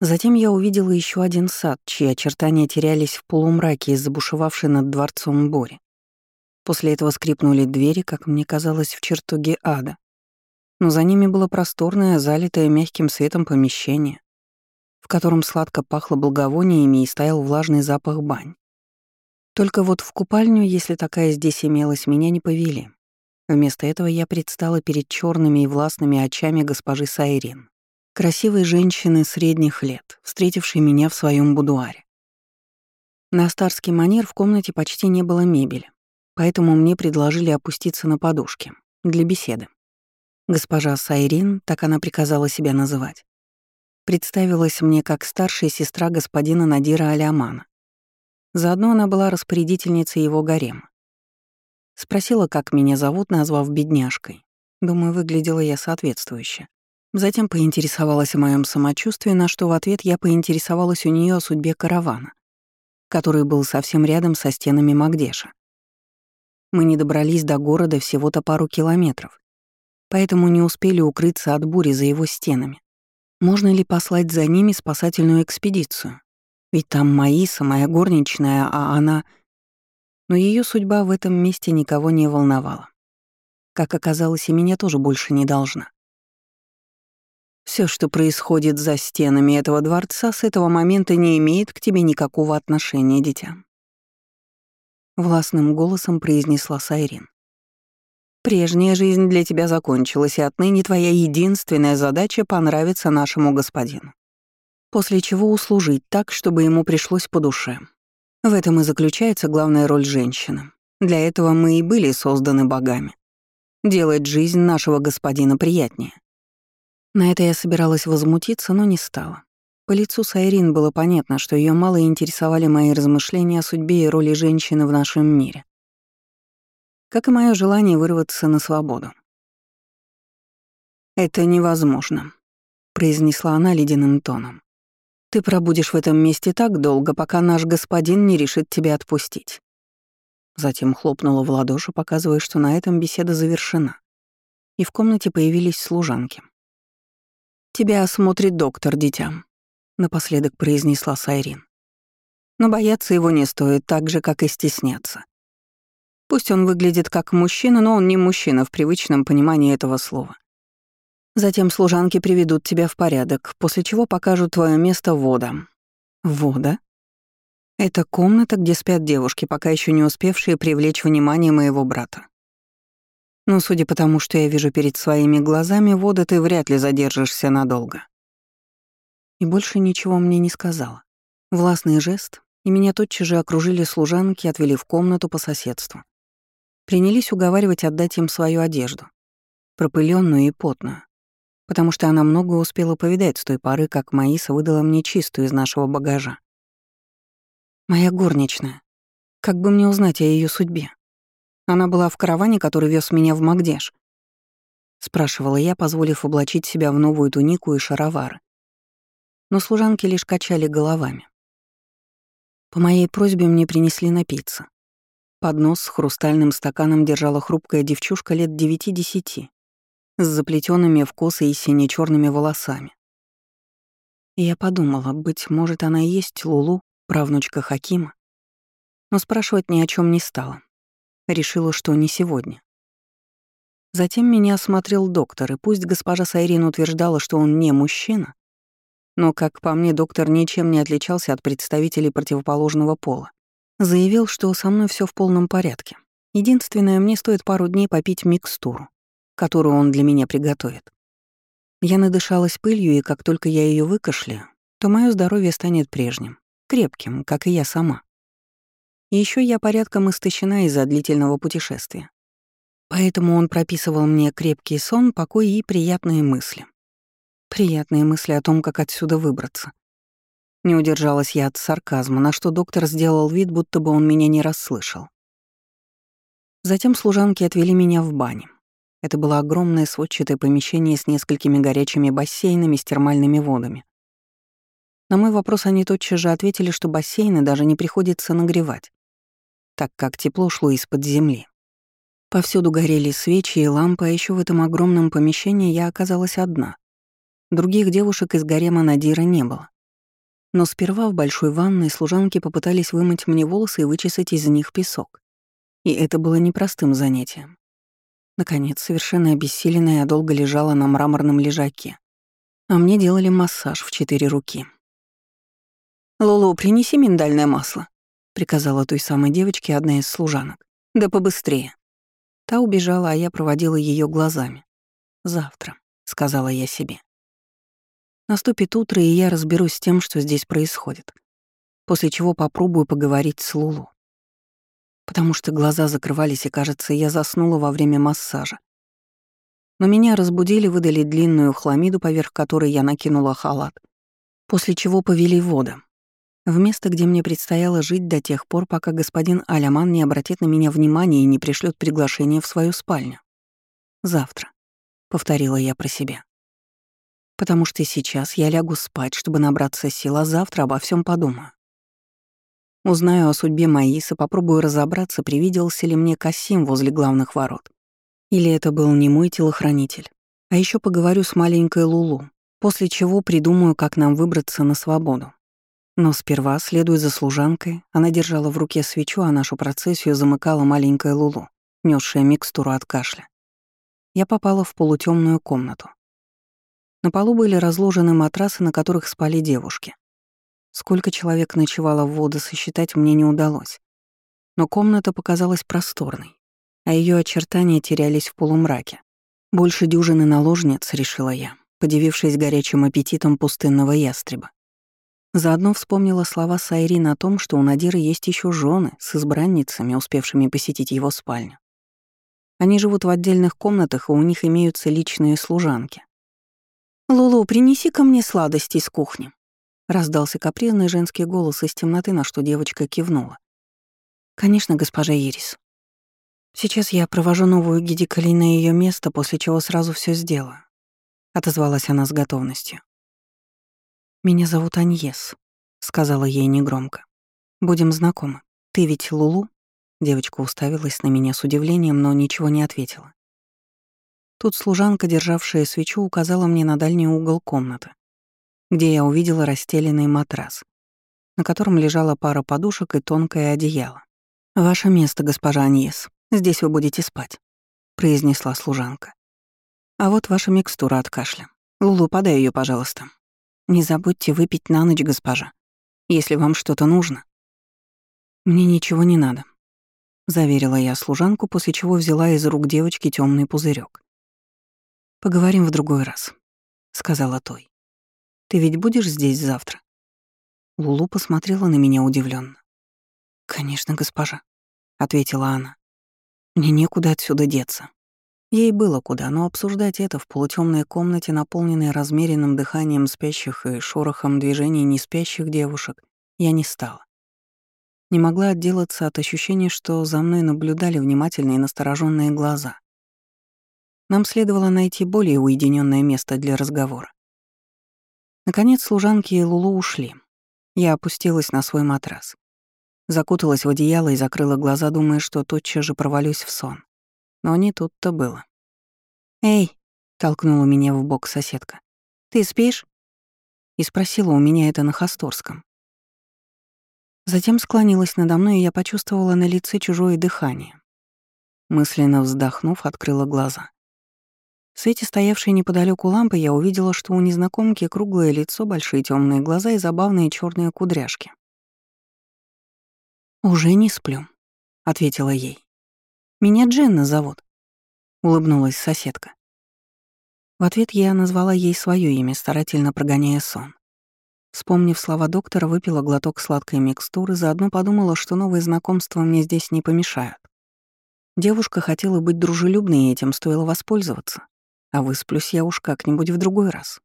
Затем я увидела еще один сад, чьи очертания терялись в полумраке из забушевавшей над дворцом Бори. После этого скрипнули двери, как мне казалось, в чертоге ада. Но за ними было просторное, залитое мягким светом помещение, в котором сладко пахло благовониями и стоял влажный запах бань. Только вот в купальню, если такая здесь имелась, меня не повели. Вместо этого я предстала перед черными и властными очами госпожи Сайрин, красивой женщины средних лет, встретившей меня в своем будуаре. На старский манер в комнате почти не было мебели, поэтому мне предложили опуститься на подушке для беседы. Госпожа Сайрин, так она приказала себя называть, представилась мне как старшая сестра господина Надира Алямана. Заодно она была распорядительницей его гарема. Спросила, как меня зовут, назвав бедняжкой. Думаю, выглядела я соответствующе. Затем поинтересовалась о моем самочувствии, на что в ответ я поинтересовалась у нее о судьбе каравана, который был совсем рядом со стенами Магдеша. Мы не добрались до города всего-то пару километров, поэтому не успели укрыться от бури за его стенами. Можно ли послать за ними спасательную экспедицию? Ведь там Маиса, моя горничная, а она... Но ее судьба в этом месте никого не волновала. Как оказалось, и меня тоже больше не должна. Все, что происходит за стенами этого дворца, с этого момента не имеет к тебе никакого отношения, дитя. Властным голосом произнесла Сайрин. Прежняя жизнь для тебя закончилась, и отныне твоя единственная задача — понравиться нашему господину. После чего услужить так, чтобы ему пришлось по душе. В этом и заключается главная роль женщины. Для этого мы и были созданы богами. Делать жизнь нашего господина приятнее. На это я собиралась возмутиться, но не стала. По лицу Сайрин было понятно, что ее мало интересовали мои размышления о судьбе и роли женщины в нашем мире. Как и мое желание вырваться на свободу. «Это невозможно», — произнесла она ледяным тоном. «Ты пробудешь в этом месте так долго, пока наш господин не решит тебя отпустить». Затем хлопнула в ладоши, показывая, что на этом беседа завершена. И в комнате появились служанки. «Тебя осмотрит доктор, дитя», напоследок произнесла Сайрин. Но бояться его не стоит, так же, как и стесняться. Пусть он выглядит как мужчина, но он не мужчина в привычном понимании этого слова. Затем служанки приведут тебя в порядок, после чего покажут твое место вода. Вода? Это комната, где спят девушки, пока еще не успевшие привлечь внимание моего брата. Но судя по тому, что я вижу перед своими глазами, вода ты вряд ли задержишься надолго и больше ничего мне не сказала. Властный жест, и меня тотчас же окружили служанки отвели в комнату по соседству. Принялись уговаривать отдать им свою одежду, пропыленную и потную, потому что она много успела повидать с той поры, как Маиса выдала мне чистую из нашего багажа. Моя горничная. Как бы мне узнать о ее судьбе? Она была в караване, который вез меня в Магдеш. Спрашивала я, позволив облачить себя в новую тунику и шаровары но служанки лишь качали головами. По моей просьбе мне принесли напиться. Поднос с хрустальным стаканом держала хрупкая девчушка лет девяти-десяти, с заплетенными в косы и сине черными волосами. Я подумала, быть может, она и есть Лулу, правнучка Хакима. Но спрашивать ни о чем не стала. Решила, что не сегодня. Затем меня осмотрел доктор, и пусть госпожа Сайрин утверждала, что он не мужчина, но, как по мне, доктор ничем не отличался от представителей противоположного пола. Заявил, что со мной все в полном порядке. Единственное, мне стоит пару дней попить микстуру, которую он для меня приготовит. Я надышалась пылью, и как только я ее выкашляю, то мое здоровье станет прежним, крепким, как и я сама. Еще я порядком истощена из-за длительного путешествия. Поэтому он прописывал мне крепкий сон, покой и приятные мысли. Приятные мысли о том, как отсюда выбраться. Не удержалась я от сарказма, на что доктор сделал вид, будто бы он меня не расслышал. Затем служанки отвели меня в баню. Это было огромное сводчатое помещение с несколькими горячими бассейнами с термальными водами. На мой вопрос они тотчас же ответили, что бассейны даже не приходится нагревать, так как тепло шло из-под земли. Повсюду горели свечи и лампы, а еще в этом огромном помещении я оказалась одна. Других девушек из гарема Надира не было. Но сперва в большой ванной служанки попытались вымыть мне волосы и вычесать из них песок. И это было непростым занятием. Наконец, совершенно обессиленная, я долго лежала на мраморном лежаке. А мне делали массаж в четыре руки. «Лоло, принеси миндальное масло», — приказала той самой девочке одна из служанок. «Да побыстрее». Та убежала, а я проводила ее глазами. «Завтра», — сказала я себе. Наступит утро, и я разберусь с тем, что здесь происходит. После чего попробую поговорить с Лулу. Потому что глаза закрывались, и, кажется, я заснула во время массажа. Но меня разбудили, выдали длинную хламиду, поверх которой я накинула халат. После чего повели в воду. В место, где мне предстояло жить до тех пор, пока господин Аляман не обратит на меня внимания и не пришлет приглашение в свою спальню. «Завтра», — повторила я про себя потому что сейчас я лягу спать, чтобы набраться сил, а завтра обо всем подумаю. Узнаю о судьбе Маиса, попробую разобраться, привиделся ли мне Касим возле главных ворот. Или это был не мой телохранитель. А еще поговорю с маленькой Лулу, после чего придумаю, как нам выбраться на свободу. Но сперва, следуя за служанкой, она держала в руке свечу, а нашу процессию замыкала маленькая Лулу, несшая микстуру от кашля. Я попала в полутемную комнату. На полу были разложены матрасы, на которых спали девушки. Сколько человек ночевало в воду, сосчитать мне не удалось. Но комната показалась просторной, а ее очертания терялись в полумраке. Больше дюжины наложниц, решила я, подивившись горячим аппетитом пустынного ястреба. Заодно вспомнила слова Сайрин о том, что у Надира есть еще жены с избранницами, успевшими посетить его спальню. Они живут в отдельных комнатах, и у них имеются личные служанки. «Лулу, принеси ко мне сладости из кухни», — раздался капризный женский голос из темноты, на что девочка кивнула. «Конечно, госпожа Ирис. Сейчас я провожу новую Гидикали на ее место, после чего сразу все сделаю», — отозвалась она с готовностью. «Меня зовут Аньес», — сказала ей негромко. «Будем знакомы. Ты ведь Лулу?» Девочка уставилась на меня с удивлением, но ничего не ответила. Тут служанка, державшая свечу, указала мне на дальний угол комнаты, где я увидела расстеленный матрас, на котором лежала пара подушек и тонкое одеяло. «Ваше место, госпожа Аньес. Здесь вы будете спать», — произнесла служанка. «А вот ваша микстура от кашля. Лулу, подай ее, пожалуйста. Не забудьте выпить на ночь, госпожа, если вам что-то нужно». «Мне ничего не надо», — заверила я служанку, после чего взяла из рук девочки темный пузырек. «Поговорим в другой раз», — сказала Той. «Ты ведь будешь здесь завтра?» Лулу посмотрела на меня удивленно. «Конечно, госпожа», — ответила она. «Мне некуда отсюда деться». Ей было куда, но обсуждать это в полутемной комнате, наполненной размеренным дыханием спящих и шорохом движений неспящих девушек, я не стала. Не могла отделаться от ощущения, что за мной наблюдали внимательные и настороженные глаза. Нам следовало найти более уединенное место для разговора. Наконец служанки и Лулу ушли. Я опустилась на свой матрас. Закуталась в одеяло и закрыла глаза, думая, что тотчас же провалюсь в сон. Но не тут-то было. «Эй!» — толкнула меня в бок соседка. «Ты спишь?» И спросила у меня это на Хасторском. Затем склонилась надо мной, и я почувствовала на лице чужое дыхание. Мысленно вздохнув, открыла глаза. В свете стоявшей неподалеку лампы я увидела, что у незнакомки круглое лицо, большие темные глаза и забавные черные кудряшки. «Уже не сплю», — ответила ей. «Меня Дженна зовут», — улыбнулась соседка. В ответ я назвала ей свое имя, старательно прогоняя сон. Вспомнив слова доктора, выпила глоток сладкой микстуры, заодно подумала, что новые знакомства мне здесь не помешают. Девушка хотела быть дружелюбной, и этим стоило воспользоваться. А высплюсь я уж как-нибудь в другой раз.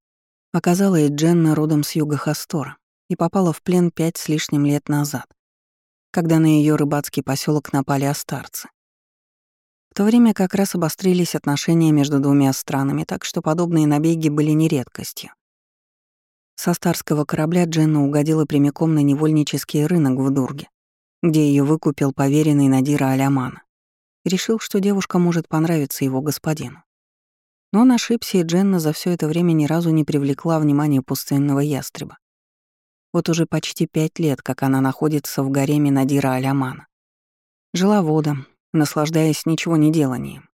Оказалась Дженна родом с юга Хастора и попала в плен пять с лишним лет назад, когда на ее рыбацкий поселок напали астарцы. В то время как раз обострились отношения между двумя странами, так что подобные набеги были не редкостью. Со старского корабля Дженна угодила прямиком на невольнический рынок в Дурге, где ее выкупил поверенный Надира Алямана. Решил, что девушка может понравиться его господину. Но он ошибся, и Дженна за все это время ни разу не привлекла внимания пустынного ястреба. Вот уже почти пять лет, как она находится в гареме Надира Алямана. Жила водом, наслаждаясь ничего не деланием.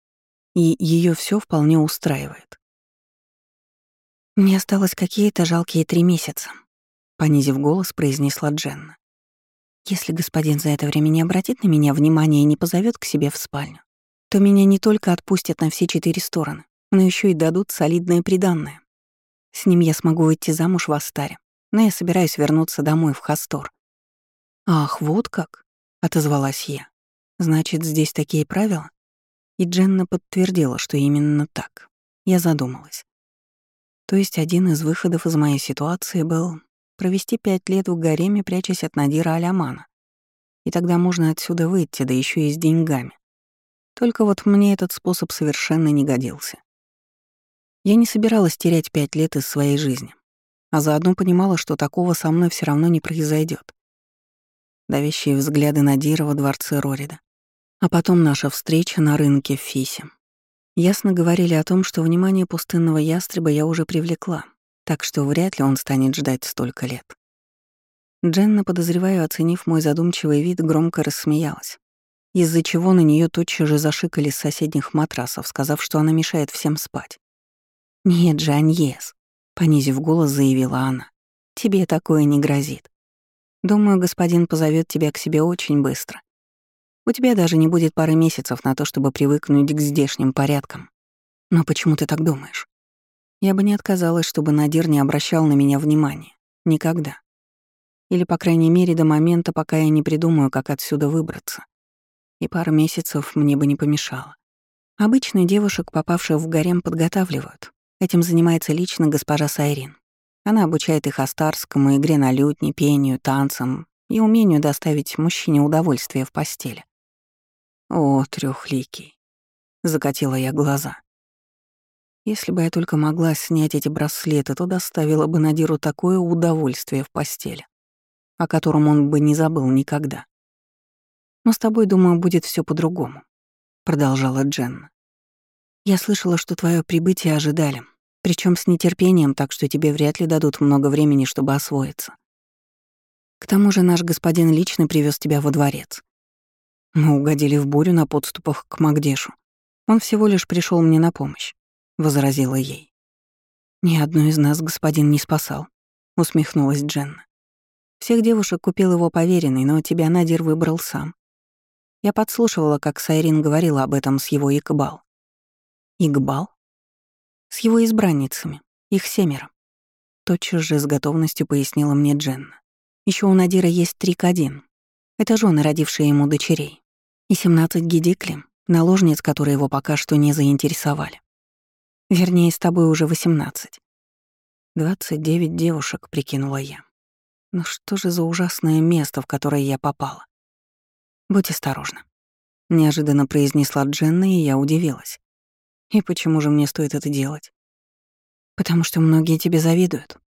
И ее все вполне устраивает. «Мне осталось какие-то жалкие три месяца», — понизив голос, произнесла Дженна. «Если господин за это время не обратит на меня внимания и не позовет к себе в спальню, то меня не только отпустят на все четыре стороны, но еще и дадут солидное приданное. С ним я смогу выйти замуж в Астаре, но я собираюсь вернуться домой в Хастор». «Ах, вот как?» — отозвалась я. «Значит, здесь такие правила?» И Дженна подтвердила, что именно так. Я задумалась. То есть один из выходов из моей ситуации был провести пять лет в гареме, прячась от Надира Алямана. И тогда можно отсюда выйти, да еще и с деньгами. Только вот мне этот способ совершенно не годился. Я не собиралась терять пять лет из своей жизни, а заодно понимала, что такого со мной все равно не произойдет. Давящие взгляды Надира во дворце Рорида, а потом наша встреча на рынке в Фисе. Ясно говорили о том, что внимание пустынного ястреба я уже привлекла, так что вряд ли он станет ждать столько лет. Дженна, подозреваю, оценив мой задумчивый вид, громко рассмеялась, из-за чего на нее тотчас же зашикали с соседних матрасов, сказав, что она мешает всем спать. «Нет же, Аньес», — понизив голос, заявила она, — «тебе такое не грозит. Думаю, господин позовет тебя к себе очень быстро. У тебя даже не будет пары месяцев на то, чтобы привыкнуть к здешним порядкам. Но почему ты так думаешь? Я бы не отказалась, чтобы Надир не обращал на меня внимания. Никогда. Или, по крайней мере, до момента, пока я не придумаю, как отсюда выбраться. И пара месяцев мне бы не помешало. Обычно девушек, попавших в гарем, подготавливают. Этим занимается лично госпожа Сайрин. Она обучает их астарскому, игре на лютне, пению, танцам и умению доставить мужчине удовольствие в постели. О, трехликий. Закатила я глаза. Если бы я только могла снять эти браслеты, то доставила бы Надиру такое удовольствие в постели, о котором он бы не забыл никогда. Но с тобой, думаю, будет все по-другому, продолжала Дженна. Я слышала, что твое прибытие ожидали, причем с нетерпением, так что тебе вряд ли дадут много времени, чтобы освоиться. К тому же наш господин лично привез тебя во дворец. Мы угодили в бурю на подступах к Магдешу. Он всего лишь пришел мне на помощь, возразила ей. Ни одну из нас господин не спасал, усмехнулась Дженна. Всех девушек купил его поверенный, но тебя Надир выбрал сам. Я подслушивала, как Сайрин говорила об этом с его Игбал. Игбал? С его избранницами, их семеро. Тотчас же с готовностью пояснила мне Дженна. Еще у Надира есть три Кадин. Это жены, родившие ему дочерей и 17 гидикли, наложниц, которые его пока что не заинтересовали. Вернее, с тобой уже 18. 29 девушек, прикинула я. Но ну что же за ужасное место, в которое я попала? Будь осторожна. Неожиданно произнесла Дженна, и я удивилась. И почему же мне стоит это делать? Потому что многие тебе завидуют.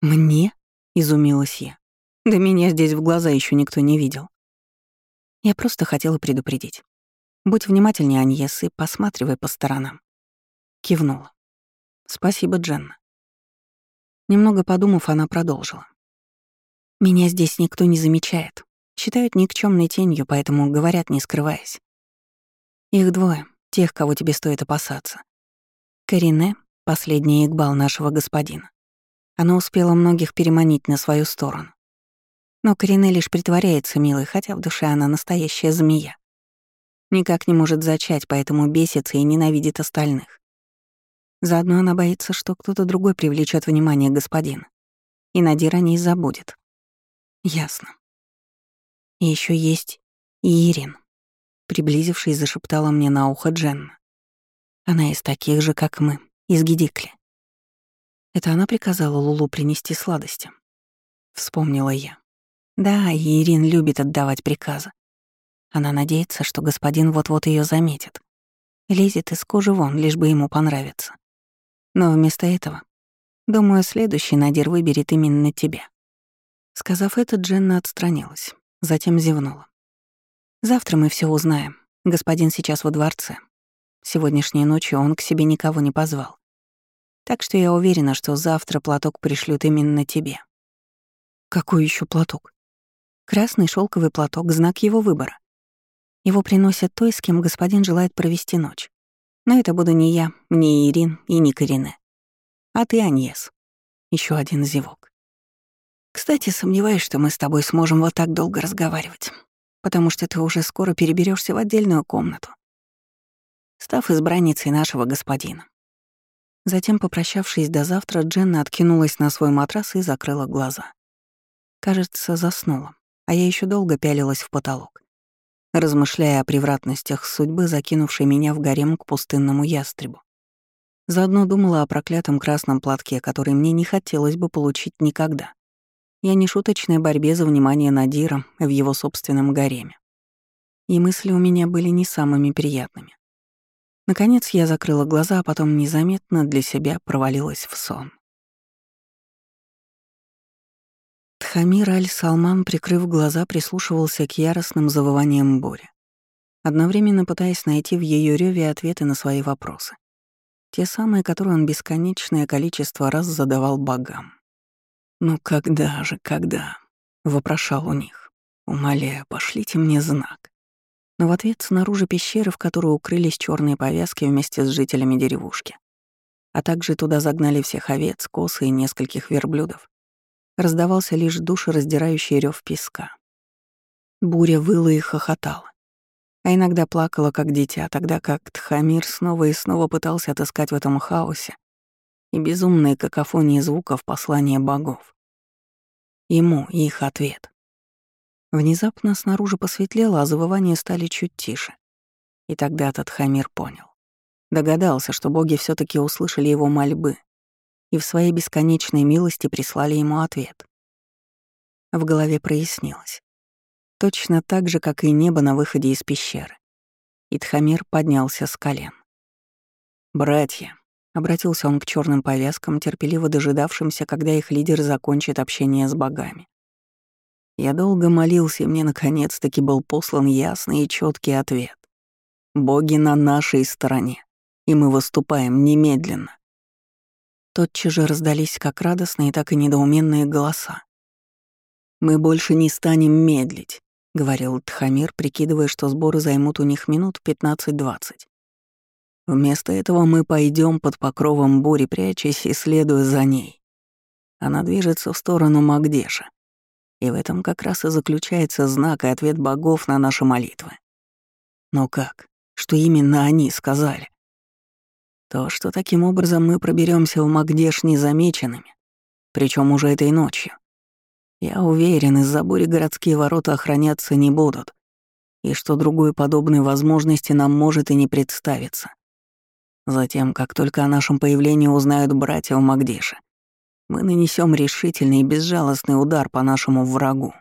Мне? Изумилась я. Да меня здесь в глаза еще никто не видел. Я просто хотела предупредить. Будь внимательнее, Аньес, и посматривай по сторонам. Кивнула. Спасибо, Дженна. Немного подумав, она продолжила. Меня здесь никто не замечает. Считают никчемной тенью, поэтому говорят, не скрываясь. Их двое, тех, кого тебе стоит опасаться. Карине — последний Игбал нашего господина. Она успела многих переманить на свою сторону. Но Корине лишь притворяется милой, хотя в душе она настоящая змея. Никак не может зачать, поэтому бесится и ненавидит остальных. Заодно она боится, что кто-то другой привлечет внимание господина. И Надир о ней забудет. Ясно. И еще есть Ирин. Приблизившись, зашептала мне на ухо Дженна. Она из таких же, как мы, из Гидикли. Это она приказала Лулу принести сладости. Вспомнила я. Да, и Ирин любит отдавать приказы. Она надеется, что господин вот-вот ее заметит. Лезет из кожи вон, лишь бы ему понравиться. Но вместо этого, думаю, следующий Надир выберет именно тебя. Сказав это, Дженна отстранилась, затем зевнула. Завтра мы все узнаем. Господин сейчас во дворце. Сегодняшней ночью он к себе никого не позвал. Так что я уверена, что завтра платок пришлют именно тебе. Какой еще платок? Красный шелковый платок — знак его выбора. Его приносят той, с кем господин желает провести ночь. Но это буду не я, не Ирин и не Карине. А ты, Аньес. Еще один зевок. Кстати, сомневаюсь, что мы с тобой сможем вот так долго разговаривать, потому что ты уже скоро переберешься в отдельную комнату, став избранницей нашего господина. Затем, попрощавшись до завтра, Дженна откинулась на свой матрас и закрыла глаза. Кажется, заснула, а я еще долго пялилась в потолок, размышляя о превратностях судьбы, закинувшей меня в гарем к пустынному ястребу. Заодно думала о проклятом красном платке, который мне не хотелось бы получить никогда. Я не шуточной борьбе за внимание Надира в его собственном гареме. И мысли у меня были не самыми приятными. Наконец я закрыла глаза, а потом незаметно для себя провалилась в сон. Тхамир Аль-Салман, прикрыв глаза, прислушивался к яростным завываниям бури, одновременно пытаясь найти в ее реве ответы на свои вопросы. Те самые, которые он бесконечное количество раз задавал богам. «Ну когда же, когда?» — вопрошал у них. «Умоляю, пошлите мне знак». Но в ответ снаружи пещеры, в которую укрылись черные повязки вместе с жителями деревушки, а также туда загнали всех овец, косы и нескольких верблюдов, раздавался лишь душераздирающий рев песка. Буря выла и хохотала, а иногда плакала, как дитя, тогда как Тхамир снова и снова пытался отыскать в этом хаосе и безумной какофонии звуков послания богов. Ему их ответ. Внезапно снаружи посветлело, а завывания стали чуть тише. И тогда этот Хамир понял. Догадался, что боги все таки услышали его мольбы и в своей бесконечной милости прислали ему ответ. В голове прояснилось. Точно так же, как и небо на выходе из пещеры. Итхамир поднялся с колен. «Братья», — обратился он к черным повязкам, терпеливо дожидавшимся, когда их лидер закончит общение с богами. Я долго молился, и мне наконец-таки был послан ясный и четкий ответ. Боги на нашей стороне, и мы выступаем немедленно. Тотчас же раздались как радостные, так и недоуменные голоса. «Мы больше не станем медлить», — говорил Тхамир, прикидывая, что сборы займут у них минут 15-20. «Вместо этого мы пойдем под покровом бури, прячась и следуя за ней. Она движется в сторону Магдеша. И в этом как раз и заключается знак и ответ богов на наши молитвы. Но как? Что именно они сказали? То, что таким образом мы проберемся в Магдеш незамеченными, причем уже этой ночью. Я уверен, из-за бури городские ворота охраняться не будут, и что другой подобной возможности нам может и не представиться. Затем, как только о нашем появлении узнают братья в Магдеше, мы нанесем решительный и безжалостный удар по нашему врагу.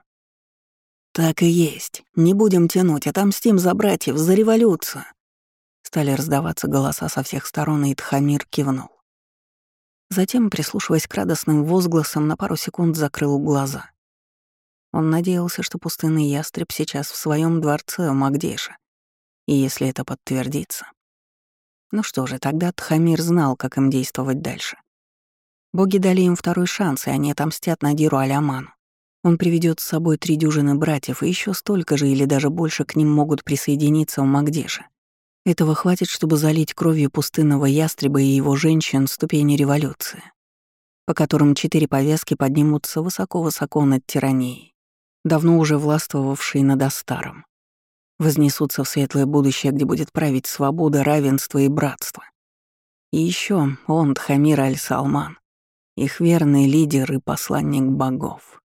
Так и есть. Не будем тянуть, отомстим за братьев, за революцию. Стали раздаваться голоса со всех сторон, и Тхамир кивнул. Затем, прислушиваясь к радостным возгласам, на пару секунд закрыл глаза. Он надеялся, что пустынный ястреб сейчас в своем дворце у Магдейша. И если это подтвердится... Ну что же, тогда Тхамир знал, как им действовать дальше. Боги дали им второй шанс, и они отомстят Надиру Аляману. Он приведет с собой три дюжины братьев, и еще столько же или даже больше к ним могут присоединиться в Магдеше. Этого хватит, чтобы залить кровью пустынного ястреба и его женщин ступени революции, по которым четыре повязки поднимутся высоко-высоко над тиранией, давно уже властвовавшей над Астаром. Вознесутся в светлое будущее, где будет править свобода, равенство и братство. И еще он, Тхамир Аль-Салман, их верный лидер и посланник богов.